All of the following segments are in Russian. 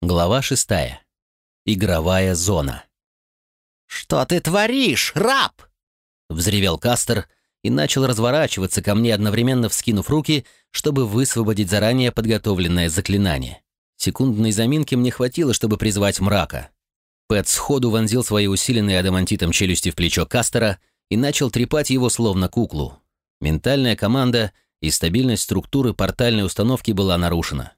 Глава шестая. Игровая зона. «Что ты творишь, раб?» — взревел Кастер и начал разворачиваться ко мне, одновременно вскинув руки, чтобы высвободить заранее подготовленное заклинание. Секундной заминки мне хватило, чтобы призвать мрака. Пэт сходу вонзил свои усиленные адамантитом челюсти в плечо Кастера и начал трепать его словно куклу. Ментальная команда и стабильность структуры портальной установки была нарушена.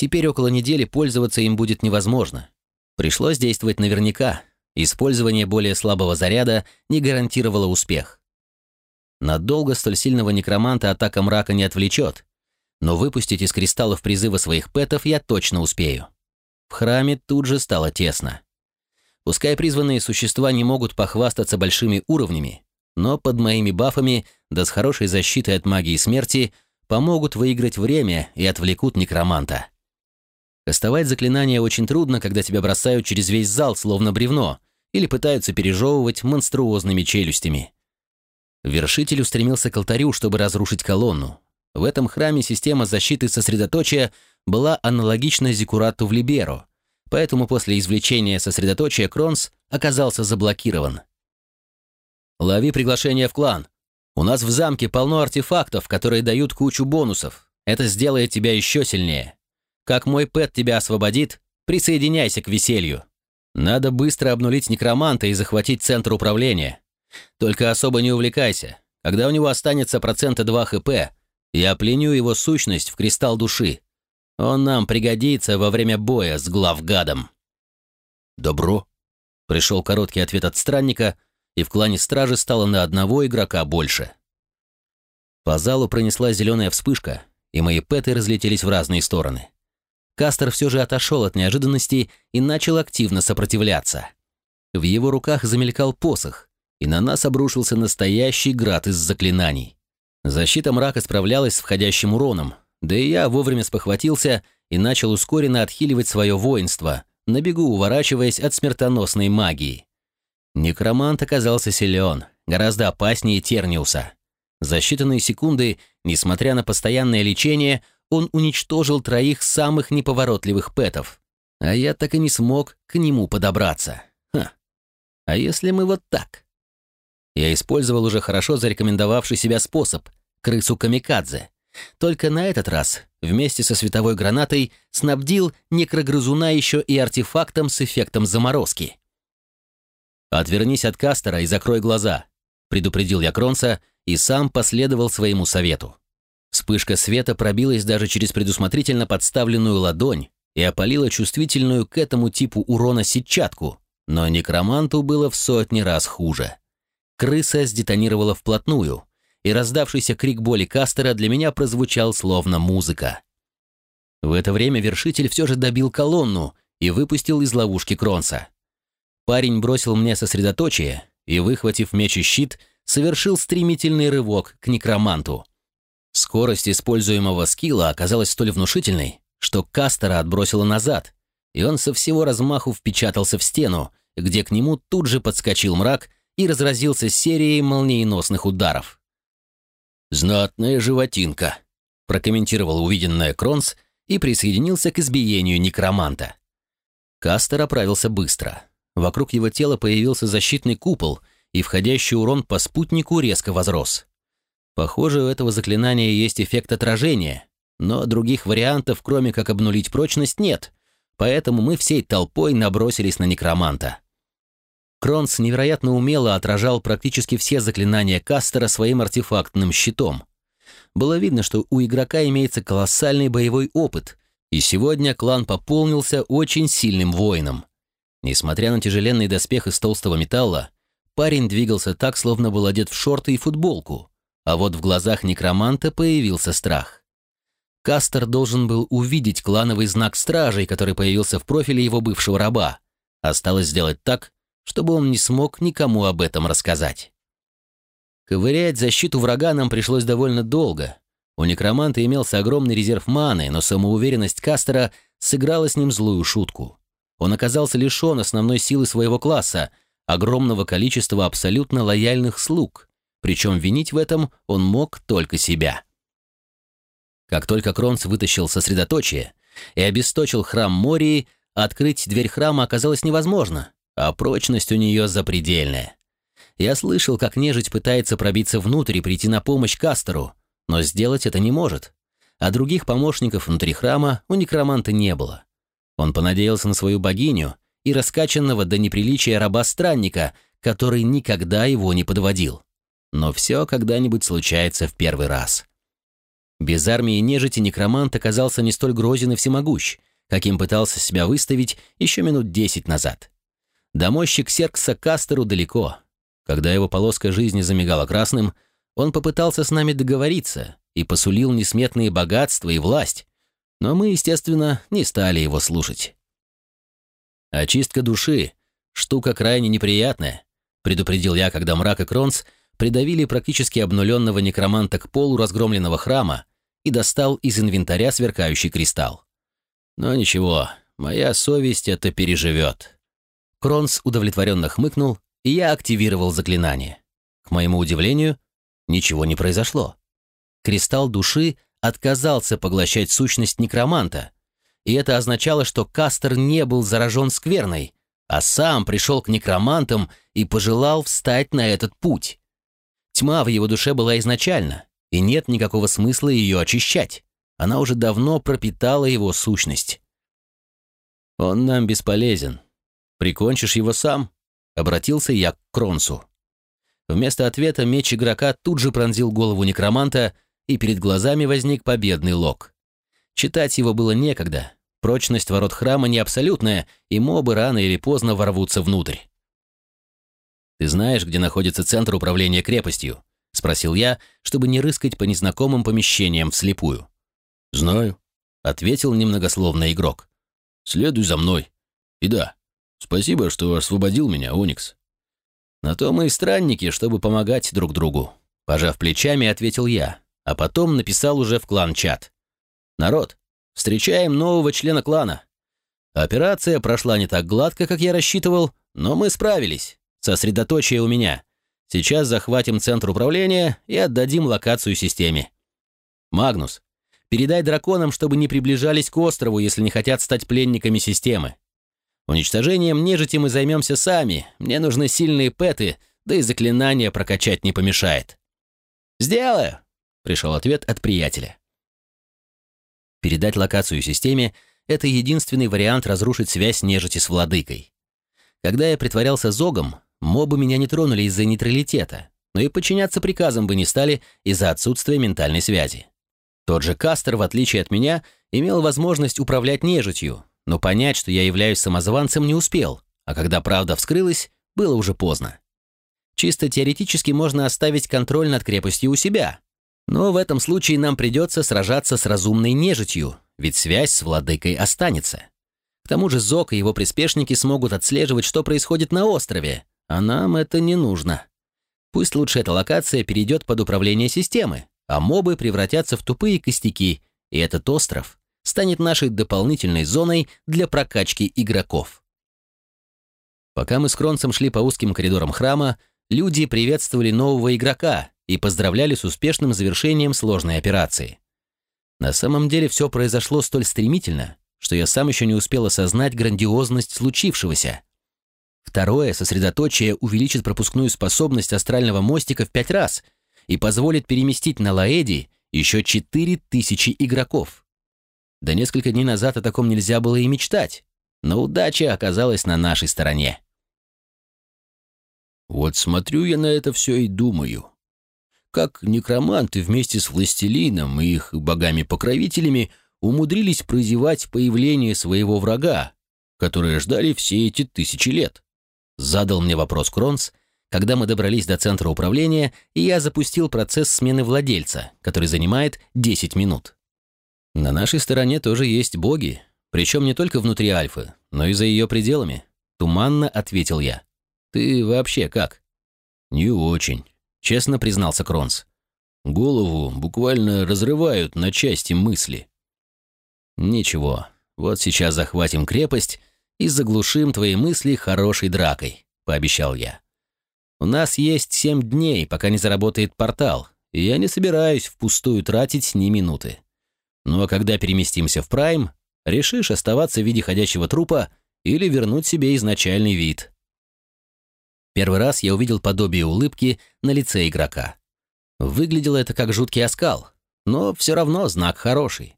Теперь около недели пользоваться им будет невозможно. Пришлось действовать наверняка. Использование более слабого заряда не гарантировало успех. Надолго столь сильного некроманта атака мрака не отвлечет, но выпустить из кристаллов призыва своих пэтов я точно успею. В храме тут же стало тесно. Пускай призванные существа не могут похвастаться большими уровнями, но под моими бафами, да с хорошей защитой от магии смерти, помогут выиграть время и отвлекут некроманта. Кастовать заклинания очень трудно, когда тебя бросают через весь зал, словно бревно, или пытаются пережевывать монструозными челюстями. Вершитель устремился к алтарю, чтобы разрушить колонну. В этом храме система защиты сосредоточия была аналогична Зикурату в Либеро, поэтому после извлечения сосредоточия Кронс оказался заблокирован. «Лови приглашение в клан. У нас в замке полно артефактов, которые дают кучу бонусов. Это сделает тебя еще сильнее. Как мой пэт тебя освободит, присоединяйся к веселью. Надо быстро обнулить некроманта и захватить центр управления. Только особо не увлекайся. Когда у него останется процента 2 хп, я пленю его сущность в кристалл души. Он нам пригодится во время боя с главгадом». «Добро», — пришел короткий ответ от странника, и в клане стражи стало на одного игрока больше. По залу пронесла зеленая вспышка, и мои пэты разлетелись в разные стороны. Кастер все же отошел от неожиданности и начал активно сопротивляться. В его руках замелькал посох, и на нас обрушился настоящий град из заклинаний. Защита мрака справлялась с входящим уроном, да и я вовремя спохватился и начал ускоренно отхиливать свое воинство, на бегу уворачиваясь от смертоносной магии. Некромант оказался силен, гораздо опаснее Терниуса. За считанные секунды, несмотря на постоянное лечение, он уничтожил троих самых неповоротливых пэтов. А я так и не смог к нему подобраться. Ха. А если мы вот так? Я использовал уже хорошо зарекомендовавший себя способ — крысу камикадзе. Только на этот раз, вместе со световой гранатой, снабдил некрогрызуна еще и артефактом с эффектом заморозки. «Отвернись от Кастера и закрой глаза», — предупредил я Кронса и сам последовал своему совету. Вспышка света пробилась даже через предусмотрительно подставленную ладонь и опалила чувствительную к этому типу урона сетчатку, но некроманту было в сотни раз хуже. Крыса сдетонировала вплотную, и раздавшийся крик боли Кастера для меня прозвучал словно музыка. В это время вершитель все же добил колонну и выпустил из ловушки Кронса. Парень бросил мне сосредоточие и, выхватив меч и щит, совершил стремительный рывок к некроманту. Скорость используемого скилла оказалась столь внушительной, что Кастера отбросило назад, и он со всего размаху впечатался в стену, где к нему тут же подскочил мрак и разразился серией молниеносных ударов. «Знатная животинка», — прокомментировал увиденное Кронс и присоединился к избиению некроманта. Кастер оправился быстро. Вокруг его тела появился защитный купол, и входящий урон по спутнику резко возрос. Похоже, у этого заклинания есть эффект отражения, но других вариантов, кроме как обнулить прочность, нет, поэтому мы всей толпой набросились на некроманта. Кронс невероятно умело отражал практически все заклинания Кастера своим артефактным щитом. Было видно, что у игрока имеется колоссальный боевой опыт, и сегодня клан пополнился очень сильным воином. Несмотря на тяжеленный доспех из толстого металла, парень двигался так, словно был одет в шорты и футболку, а вот в глазах некроманта появился страх. Кастер должен был увидеть клановый знак стражей, который появился в профиле его бывшего раба. Осталось сделать так, чтобы он не смог никому об этом рассказать. Ковырять защиту врага нам пришлось довольно долго. У некроманта имелся огромный резерв маны, но самоуверенность Кастера сыграла с ним злую шутку. Он оказался лишен основной силы своего класса, огромного количества абсолютно лояльных слуг, причем винить в этом он мог только себя. Как только Кронс вытащил сосредоточие и обесточил храм Мории, открыть дверь храма оказалось невозможно, а прочность у нее запредельная. Я слышал, как нежить пытается пробиться внутрь и прийти на помощь Кастеру, но сделать это не может. А других помощников внутри храма у некроманта не было. Он понадеялся на свою богиню и раскачанного до неприличия раба-странника, который никогда его не подводил. Но все когда-нибудь случается в первый раз. Без армии нежити некромант оказался не столь грозен и всемогущ, каким пытался себя выставить еще минут десять назад. До мощи Ксеркса Кастеру далеко. Когда его полоска жизни замигала красным, он попытался с нами договориться и посулил несметные богатства и власть, но мы, естественно, не стали его слушать. «Очистка души — штука крайне неприятная», — предупредил я, когда мрак и Кронс придавили практически обнуленного некроманта к полу разгромленного храма и достал из инвентаря сверкающий кристалл. Но ничего, моя совесть это переживет. Кронс удовлетворенно хмыкнул, и я активировал заклинание. К моему удивлению, ничего не произошло. Кристалл души отказался поглощать сущность некроманта, и это означало, что Кастер не был заражен скверной, а сам пришел к некромантам и пожелал встать на этот путь. Тьма в его душе была изначально, и нет никакого смысла ее очищать. Она уже давно пропитала его сущность. «Он нам бесполезен. Прикончишь его сам?» — обратился я к Кронсу. Вместо ответа меч игрока тут же пронзил голову некроманта, и перед глазами возник победный лог. Читать его было некогда. Прочность ворот храма не абсолютная, и мобы рано или поздно ворвутся внутрь. «Ты знаешь, где находится центр управления крепостью?» — спросил я, чтобы не рыскать по незнакомым помещениям вслепую. «Знаю», — ответил немногословный игрок. «Следуй за мной. И да, спасибо, что освободил меня, Оникс». «На то мы и странники, чтобы помогать друг другу», — пожав плечами, ответил я, а потом написал уже в клан-чат. «Народ, встречаем нового члена клана. Операция прошла не так гладко, как я рассчитывал, но мы справились. Сосредоточие у меня. Сейчас захватим центр управления и отдадим локацию системе. Магнус, передай драконам, чтобы не приближались к острову, если не хотят стать пленниками системы. Уничтожением нежити мы займемся сами. Мне нужны сильные пэты, да и заклинания прокачать не помешает. «Сделаю!» — пришел ответ от приятеля. Передать локацию системе — это единственный вариант разрушить связь нежити с владыкой. Когда я притворялся зогом, Мобы меня не тронули из-за нейтралитета, но и подчиняться приказам бы не стали из-за отсутствия ментальной связи. Тот же Кастер, в отличие от меня, имел возможность управлять нежитью, но понять, что я являюсь самозванцем, не успел, а когда правда вскрылась, было уже поздно. Чисто теоретически можно оставить контроль над крепостью у себя, но в этом случае нам придется сражаться с разумной нежитью, ведь связь с владыкой останется. К тому же Зок и его приспешники смогут отслеживать, что происходит на острове, а нам это не нужно. Пусть лучше эта локация перейдет под управление системы, а мобы превратятся в тупые костяки, и этот остров станет нашей дополнительной зоной для прокачки игроков. Пока мы с Кронцем шли по узким коридорам храма, люди приветствовали нового игрока и поздравляли с успешным завершением сложной операции. На самом деле все произошло столь стремительно, что я сам еще не успел осознать грандиозность случившегося. Второе сосредоточие увеличит пропускную способность астрального мостика в пять раз и позволит переместить на Лаэди еще 4000 игроков. Да несколько дней назад о таком нельзя было и мечтать, но удача оказалась на нашей стороне. Вот смотрю я на это все и думаю. Как некроманты вместе с властелином и их богами-покровителями умудрились прозевать появление своего врага, которые ждали все эти тысячи лет. Задал мне вопрос Кронс, когда мы добрались до центра управления, и я запустил процесс смены владельца, который занимает 10 минут. На нашей стороне тоже есть боги, причем не только внутри Альфы, но и за ее пределами. Туманно ответил я. Ты вообще как? Не очень, честно признался Кронс. Голову буквально разрывают на части мысли. Ничего, вот сейчас захватим крепость и заглушим твои мысли хорошей дракой», — пообещал я. «У нас есть семь дней, пока не заработает портал, и я не собираюсь впустую тратить ни минуты. Ну а когда переместимся в Прайм, Решишь оставаться в виде ходячего трупа или вернуть себе изначальный вид. Первый раз я увидел подобие улыбки на лице игрока. Выглядело это как жуткий оскал, но все равно знак хороший.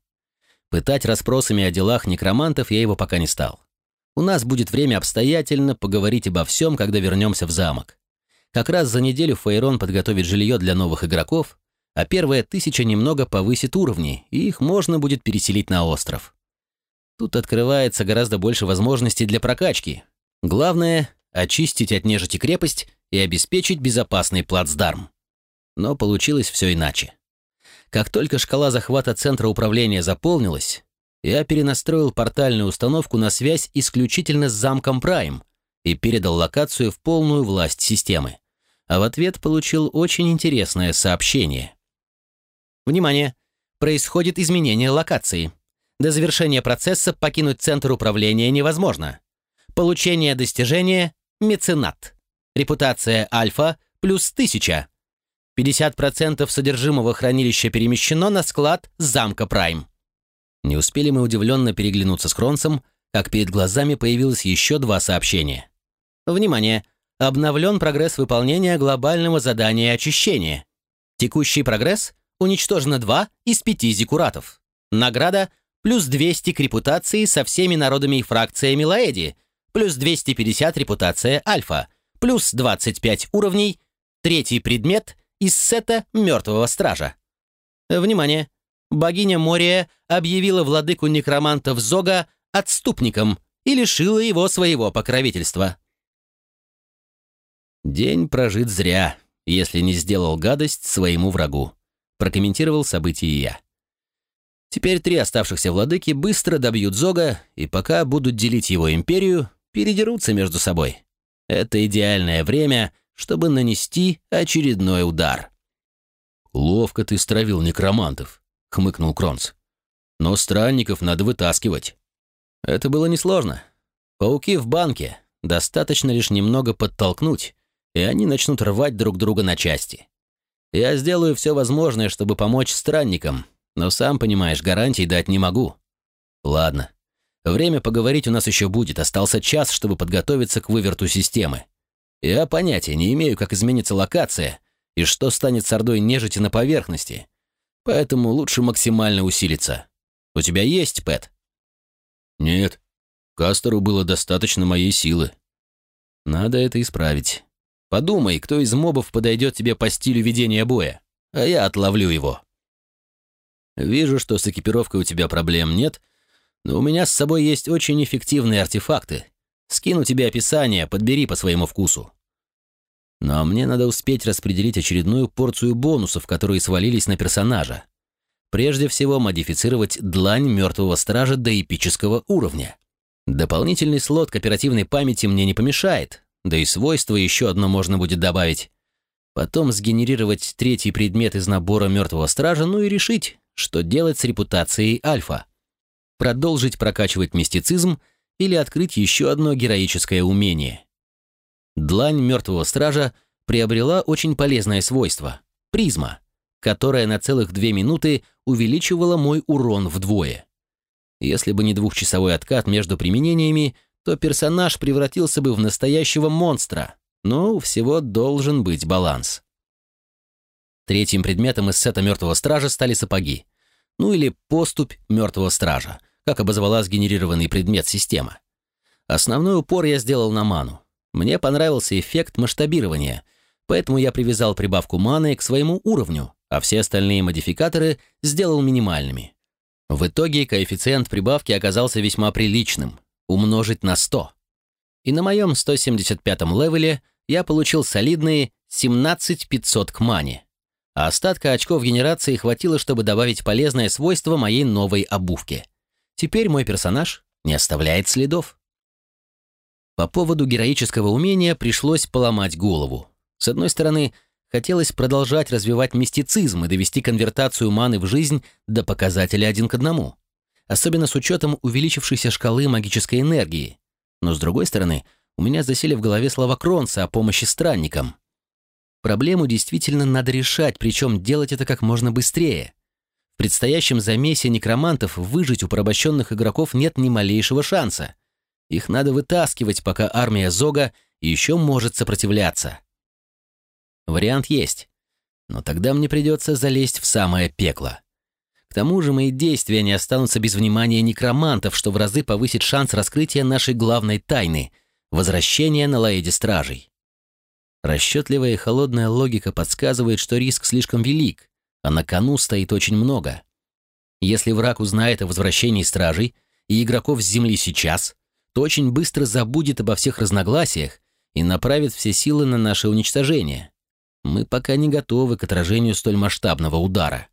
Пытать расспросами о делах некромантов я его пока не стал. У нас будет время обстоятельно поговорить обо всем, когда вернемся в замок. Как раз за неделю Фейрон подготовит жилье для новых игроков, а первая тысяча немного повысит уровни, и их можно будет переселить на остров. Тут открывается гораздо больше возможностей для прокачки. Главное — очистить от нежити крепость и обеспечить безопасный плацдарм. Но получилось все иначе. Как только шкала захвата центра управления заполнилась, я перенастроил портальную установку на связь исключительно с замком Прайм и передал локацию в полную власть системы. А в ответ получил очень интересное сообщение. Внимание! Происходит изменение локации. До завершения процесса покинуть центр управления невозможно. Получение достижения – меценат. Репутация альфа – плюс 1000. 50% содержимого хранилища перемещено на склад замка Прайм. Не успели мы удивленно переглянуться с Кронсом, как перед глазами появилось еще два сообщения. Внимание! Обновлен прогресс выполнения глобального задания очищения. Текущий прогресс – уничтожено 2 из 5 зиккуратов. Награда – плюс 200 к репутации со всеми народами и фракциями Лаэди, плюс 250 репутация Альфа, плюс 25 уровней, третий предмет из сета Мертвого Стража. Внимание! Богиня Мория объявила владыку некромантов Зога отступником и лишила его своего покровительства. День прожит зря, если не сделал гадость своему врагу, прокомментировал событие я. Теперь три оставшихся владыки быстро добьют Зога, и пока будут делить его империю, передерутся между собой. Это идеальное время, чтобы нанести очередной удар. «Ловко ты стравил некромантов», — хмыкнул Кронц. «Но странников надо вытаскивать». Это было несложно. Пауки в банке. Достаточно лишь немного подтолкнуть, и они начнут рвать друг друга на части. Я сделаю все возможное, чтобы помочь странникам, но сам понимаешь, гарантий дать не могу. Ладно. Время поговорить у нас еще будет. Остался час, чтобы подготовиться к выверту системы. Я понятия не имею, как изменится локация и что станет с ордой нежити на поверхности. Поэтому лучше максимально усилиться. У тебя есть, Пэт? Нет. Кастеру было достаточно моей силы. Надо это исправить. Подумай, кто из мобов подойдет тебе по стилю ведения боя, а я отловлю его. Вижу, что с экипировкой у тебя проблем нет, но у меня с собой есть очень эффективные артефакты, Скину тебе описание, подбери по своему вкусу. Но мне надо успеть распределить очередную порцию бонусов, которые свалились на персонажа. Прежде всего, модифицировать длань мертвого стража до эпического уровня. Дополнительный слот к оперативной памяти мне не помешает, да и свойство еще одно можно будет добавить. Потом сгенерировать третий предмет из набора мертвого стража, ну и решить, что делать с репутацией альфа. Продолжить прокачивать мистицизм — или открыть еще одно героическое умение. Длань мертвого стража приобрела очень полезное свойство — призма, которая на целых две минуты увеличивала мой урон вдвое. Если бы не двухчасовой откат между применениями, то персонаж превратился бы в настоящего монстра, но у всего должен быть баланс. Третьим предметом из сета мертвого стража стали сапоги, ну или поступь мертвого стража — как обозвала сгенерированный предмет система. Основной упор я сделал на ману. Мне понравился эффект масштабирования, поэтому я привязал прибавку маны к своему уровню, а все остальные модификаторы сделал минимальными. В итоге коэффициент прибавки оказался весьма приличным — умножить на 100. И на моем 175-м левеле я получил солидные 17500 к мане, а остатка очков генерации хватило, чтобы добавить полезное свойство моей новой обувке — Теперь мой персонаж не оставляет следов. По поводу героического умения пришлось поломать голову. С одной стороны, хотелось продолжать развивать мистицизм и довести конвертацию маны в жизнь до показателя один к одному, особенно с учетом увеличившейся шкалы магической энергии. Но с другой стороны, у меня засели в голове слова Кронца о помощи странникам. Проблему действительно надо решать, причем делать это как можно быстрее. В предстоящем замесе некромантов выжить у порабощенных игроков нет ни малейшего шанса. Их надо вытаскивать, пока армия Зога еще может сопротивляться. Вариант есть, но тогда мне придется залезть в самое пекло. К тому же мои действия не останутся без внимания некромантов, что в разы повысит шанс раскрытия нашей главной тайны — возвращения на Лаэде Стражей. Расчетливая и холодная логика подсказывает, что риск слишком велик, а на кону стоит очень много. Если враг узнает о возвращении Стражей и игроков с Земли сейчас, то очень быстро забудет обо всех разногласиях и направит все силы на наше уничтожение. Мы пока не готовы к отражению столь масштабного удара.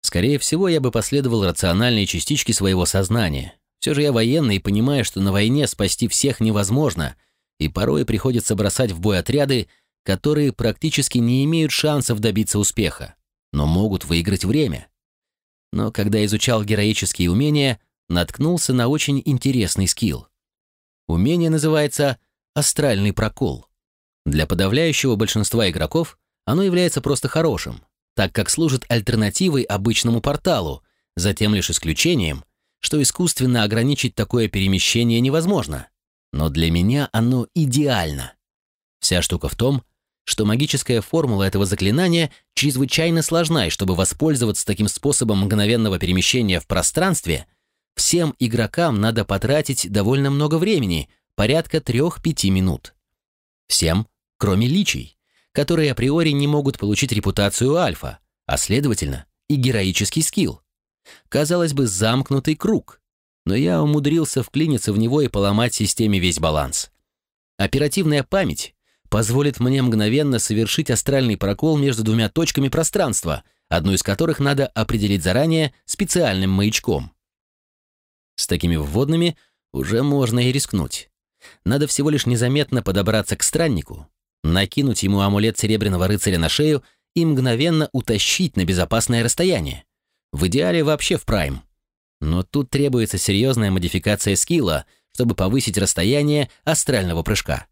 Скорее всего, я бы последовал рациональной частичке своего сознания. Все же я военный и понимаю, что на войне спасти всех невозможно, и порой приходится бросать в бой отряды, которые практически не имеют шансов добиться успеха, но могут выиграть время. Но когда изучал героические умения, наткнулся на очень интересный скилл. Умение называется «астральный прокол». Для подавляющего большинства игроков оно является просто хорошим, так как служит альтернативой обычному порталу, за тем лишь исключением, что искусственно ограничить такое перемещение невозможно. Но для меня оно идеально. Вся штука в том, что магическая формула этого заклинания чрезвычайно сложна, и чтобы воспользоваться таким способом мгновенного перемещения в пространстве, всем игрокам надо потратить довольно много времени, порядка 3-5 минут. Всем, кроме личий, которые априори не могут получить репутацию альфа, а следовательно и героический скилл. Казалось бы, замкнутый круг, но я умудрился вклиниться в него и поломать системе весь баланс. Оперативная память позволит мне мгновенно совершить астральный прокол между двумя точками пространства, одну из которых надо определить заранее специальным маячком. С такими вводными уже можно и рискнуть. Надо всего лишь незаметно подобраться к страннику, накинуть ему амулет Серебряного Рыцаря на шею и мгновенно утащить на безопасное расстояние. В идеале вообще в прайм. Но тут требуется серьезная модификация скилла, чтобы повысить расстояние астрального прыжка.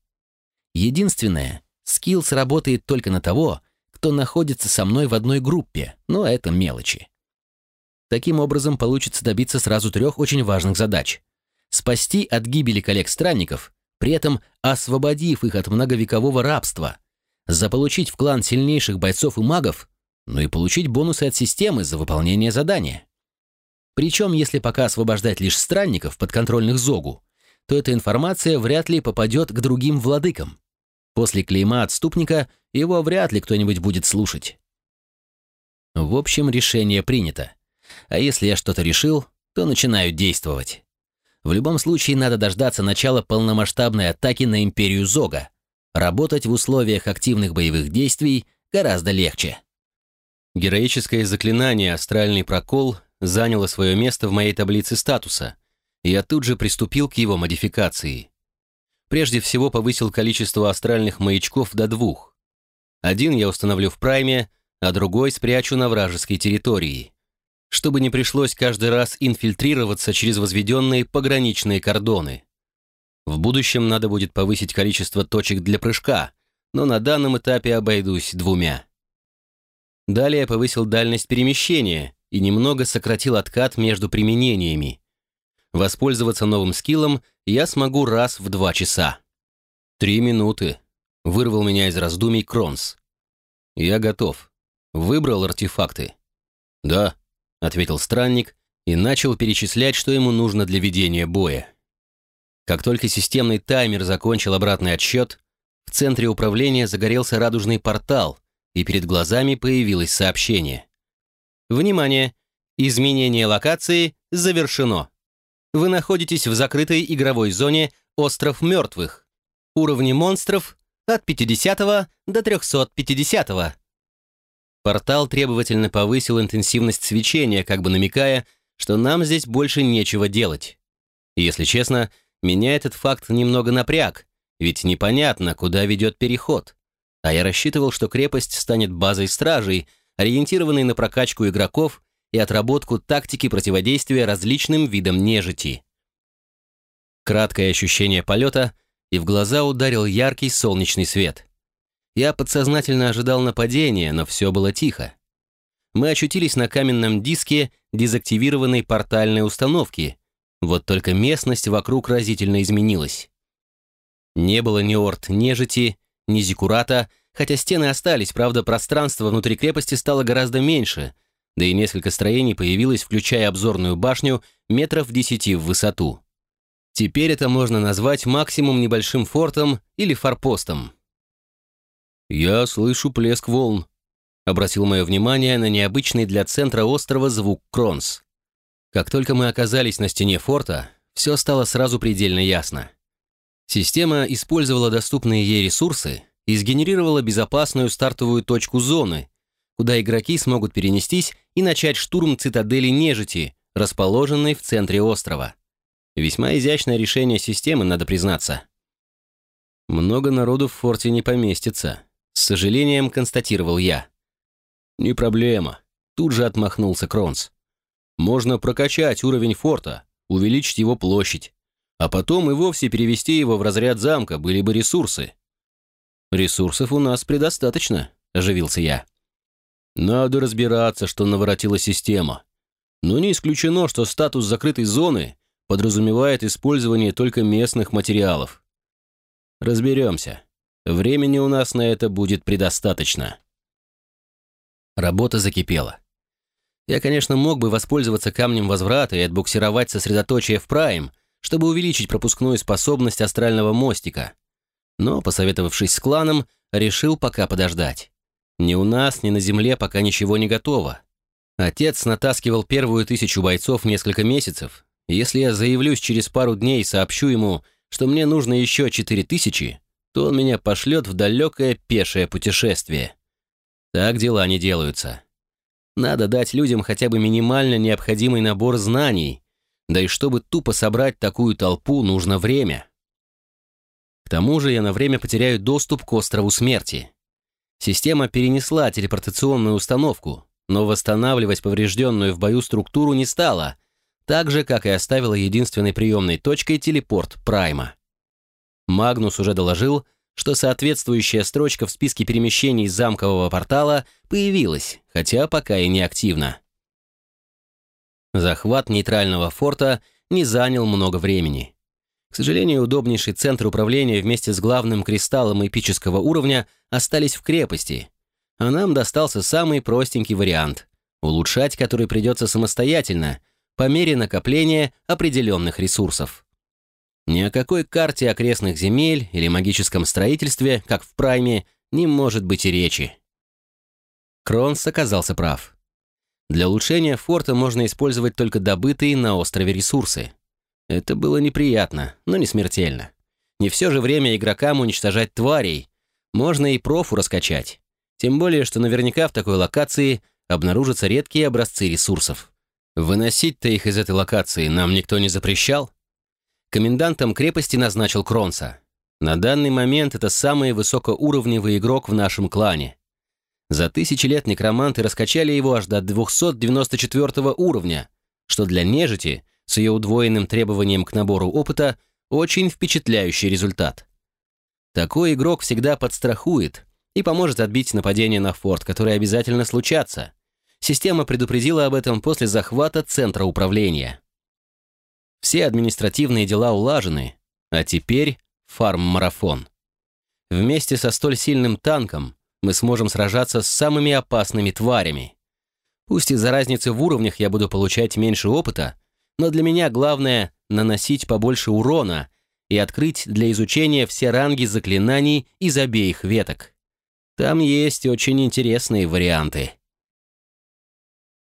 Единственное, скилл сработает только на того, кто находится со мной в одной группе, но это мелочи. Таким образом, получится добиться сразу трех очень важных задач. Спасти от гибели коллег-странников, при этом освободив их от многовекового рабства, заполучить в клан сильнейших бойцов и магов, ну и получить бонусы от системы за выполнение задания. Причем, если пока освобождать лишь странников, подконтрольных Зогу, то эта информация вряд ли попадет к другим владыкам. После клейма отступника его вряд ли кто-нибудь будет слушать. В общем, решение принято. А если я что-то решил, то начинаю действовать. В любом случае надо дождаться начала полномасштабной атаки на империю Зога. Работать в условиях активных боевых действий гораздо легче. Героическое заклинание «Астральный прокол» заняло свое место в моей таблице статуса, и я тут же приступил к его модификации. Прежде всего повысил количество астральных маячков до двух. Один я установлю в прайме, а другой спрячу на вражеской территории чтобы не пришлось каждый раз инфильтрироваться через возведенные пограничные кордоны. В будущем надо будет повысить количество точек для прыжка, но на данном этапе обойдусь двумя. Далее повысил дальность перемещения и немного сократил откат между применениями. Воспользоваться новым скиллом я смогу раз в два часа. Три минуты. Вырвал меня из раздумий Кронс. Я готов. Выбрал артефакты. Да, — ответил странник и начал перечислять, что ему нужно для ведения боя. Как только системный таймер закончил обратный отсчет, в центре управления загорелся радужный портал, и перед глазами появилось сообщение. «Внимание! Изменение локации завершено. Вы находитесь в закрытой игровой зоне «Остров мертвых». Уровни монстров от 50 до 350. -го. Портал требовательно повысил интенсивность свечения, как бы намекая, что нам здесь больше нечего делать. И, если честно, меня этот факт немного напряг, ведь непонятно, куда ведет переход. А я рассчитывал, что крепость станет базой стражей, ориентированной на прокачку игроков и отработку тактики противодействия различным видам нежити. Краткое ощущение полета, и в глаза ударил яркий солнечный свет. Я подсознательно ожидал нападения, но все было тихо. мы очутились на каменном диске дезактивированной портальной установки. Вот только местность вокруг разительно изменилась. Не было ни орд нежити, ни зикурата, хотя стены остались, правда, пространство внутри крепости стало гораздо меньше, да и несколько строений появилось, включая обзорную башню, метров десяти в высоту. Теперь это можно назвать максимум небольшим фортом или форпостом. «Я слышу плеск волн», — обратил мое внимание на необычный для центра острова звук Кронс. Как только мы оказались на стене форта, все стало сразу предельно ясно. Система использовала доступные ей ресурсы и сгенерировала безопасную стартовую точку зоны, куда игроки смогут перенестись и начать штурм цитадели нежити, расположенной в центре острова. Весьма изящное решение системы, надо признаться. Много народу в форте не поместится. С сожалением констатировал я. Не проблема. Тут же отмахнулся Кронс. Можно прокачать уровень форта, увеличить его площадь, а потом и вовсе перевести его в разряд замка, были бы ресурсы. Ресурсов у нас предостаточно, оживился я. Надо разбираться, что наворотила система. Но не исключено, что статус закрытой зоны подразумевает использование только местных материалов. Разберемся. Времени у нас на это будет предостаточно. Работа закипела. Я, конечно, мог бы воспользоваться камнем возврата и отбуксировать сосредоточие в Прайм, чтобы увеличить пропускную способность астрального мостика. Но, посоветовавшись с кланом, решил пока подождать. Ни у нас, ни на Земле пока ничего не готово. Отец натаскивал первую тысячу бойцов несколько месяцев, если я заявлюсь через пару дней и сообщу ему, что мне нужно еще четыре тысячи, то он меня пошлет в далекое пешее путешествие. Так дела не делаются. Надо дать людям хотя бы минимально необходимый набор знаний, да и чтобы тупо собрать такую толпу, нужно время. К тому же я на время потеряю доступ к острову смерти. Система перенесла телепортационную установку, но восстанавливать поврежденную в бою структуру не стала — так же, как и оставила единственной приемной точкой телепорт Прайма. Магнус уже доложил, что соответствующая строчка в списке перемещений замкового портала появилась, хотя пока и не активна. Захват нейтрального форта не занял много времени. К сожалению, удобнейший центр управления вместе с главным кристаллом эпического уровня остались в крепости, а нам достался самый простенький вариант, улучшать который придется самостоятельно, по мере накопления определенных ресурсов. Ни о какой карте окрестных земель или магическом строительстве, как в Прайме, не может быть и речи. Кронс оказался прав. Для улучшения форта можно использовать только добытые на острове ресурсы. Это было неприятно, но не смертельно. Не все же время игрокам уничтожать тварей. Можно и профу раскачать. Тем более, что наверняка в такой локации обнаружатся редкие образцы ресурсов. Выносить-то их из этой локации нам никто не запрещал. Комендантом крепости назначил Кронса. На данный момент это самый высокоуровневый игрок в нашем клане. За тысячи лет некроманты раскачали его аж до 294 уровня, что для нежити, с ее удвоенным требованием к набору опыта, очень впечатляющий результат. Такой игрок всегда подстрахует и поможет отбить нападение на форт, которые обязательно случатся, Система предупредила об этом после захвата центра управления. Все административные дела улажены, а теперь фарм-марафон. Вместе со столь сильным танком мы сможем сражаться с самыми опасными тварями. Пусть из-за разницы в уровнях я буду получать меньше опыта, но для меня главное — наносить побольше урона и открыть для изучения все ранги заклинаний из обеих веток. Там есть очень интересные варианты.